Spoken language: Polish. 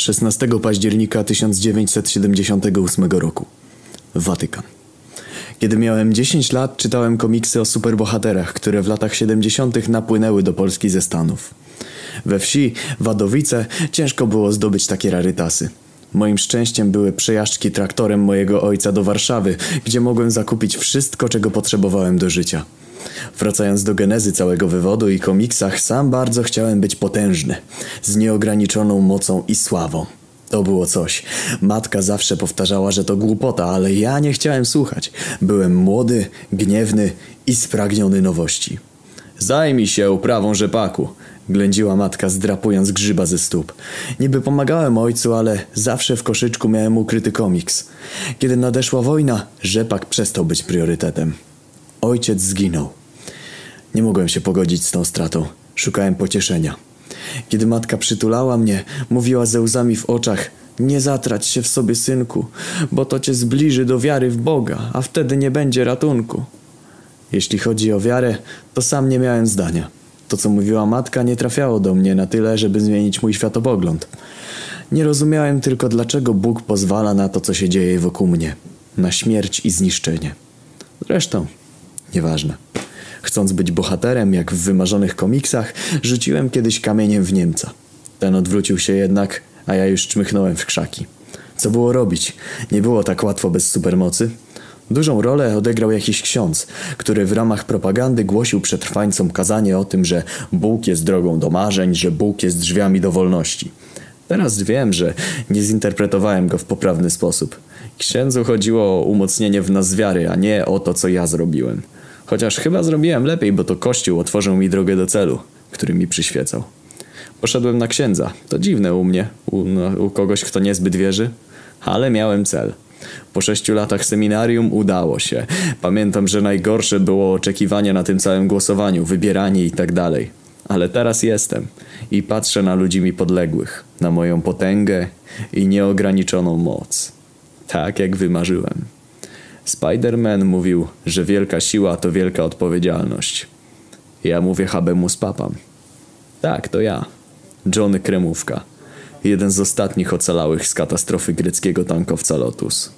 16 października 1978 roku. Watykan. Kiedy miałem 10 lat, czytałem komiksy o superbohaterach, które w latach 70. napłynęły do Polski ze Stanów. We wsi, Wadowice, ciężko było zdobyć takie rarytasy. Moim szczęściem były przejażdżki traktorem mojego ojca do Warszawy, gdzie mogłem zakupić wszystko, czego potrzebowałem do życia. Wracając do genezy całego wywodu i komiksach, sam bardzo chciałem być potężny, z nieograniczoną mocą i sławą. To było coś. Matka zawsze powtarzała, że to głupota, ale ja nie chciałem słuchać. Byłem młody, gniewny i spragniony nowości. Zajmij się uprawą rzepaku, ględziła matka zdrapując grzyba ze stóp. Niby pomagałem ojcu, ale zawsze w koszyczku miałem ukryty komiks. Kiedy nadeszła wojna, rzepak przestał być priorytetem. Ojciec zginął. Nie mogłem się pogodzić z tą stratą. Szukałem pocieszenia. Kiedy matka przytulała mnie, mówiła ze łzami w oczach: Nie zatrać się w sobie, synku, bo to cię zbliży do wiary w Boga, a wtedy nie będzie ratunku. Jeśli chodzi o wiarę, to sam nie miałem zdania. To, co mówiła matka, nie trafiało do mnie na tyle, żeby zmienić mój światopogląd. Nie rozumiałem tylko, dlaczego Bóg pozwala na to, co się dzieje wokół mnie na śmierć i zniszczenie. Zresztą, nieważne. Chcąc być bohaterem, jak w wymarzonych komiksach, rzuciłem kiedyś kamieniem w Niemca. Ten odwrócił się jednak, a ja już czmychnąłem w krzaki. Co było robić? Nie było tak łatwo bez supermocy. Dużą rolę odegrał jakiś ksiądz, który w ramach propagandy głosił przetrwańcom kazanie o tym, że Bóg jest drogą do marzeń, że Bóg jest drzwiami do wolności. Teraz wiem, że nie zinterpretowałem go w poprawny sposób. Księdzu chodziło o umocnienie w nas wiary, a nie o to, co ja zrobiłem. Chociaż chyba zrobiłem lepiej, bo to Kościół otworzył mi drogę do celu, który mi przyświecał. Poszedłem na księdza. To dziwne u mnie, u, no, u kogoś, kto niezbyt wierzy, ale miałem cel. Po sześciu latach seminarium udało się. Pamiętam, że najgorsze było oczekiwanie na tym całym głosowaniu, wybieranie i tak dalej. Ale teraz jestem i patrzę na ludzi mi podległych, na moją potęgę i nieograniczoną moc. Tak jak wymarzyłem. Spider-Man mówił, że wielka siła to wielka odpowiedzialność. Ja mówię habemus papam. Tak, to ja. Johnny Kremówka. Jeden z ostatnich ocalałych z katastrofy greckiego tankowca Lotus.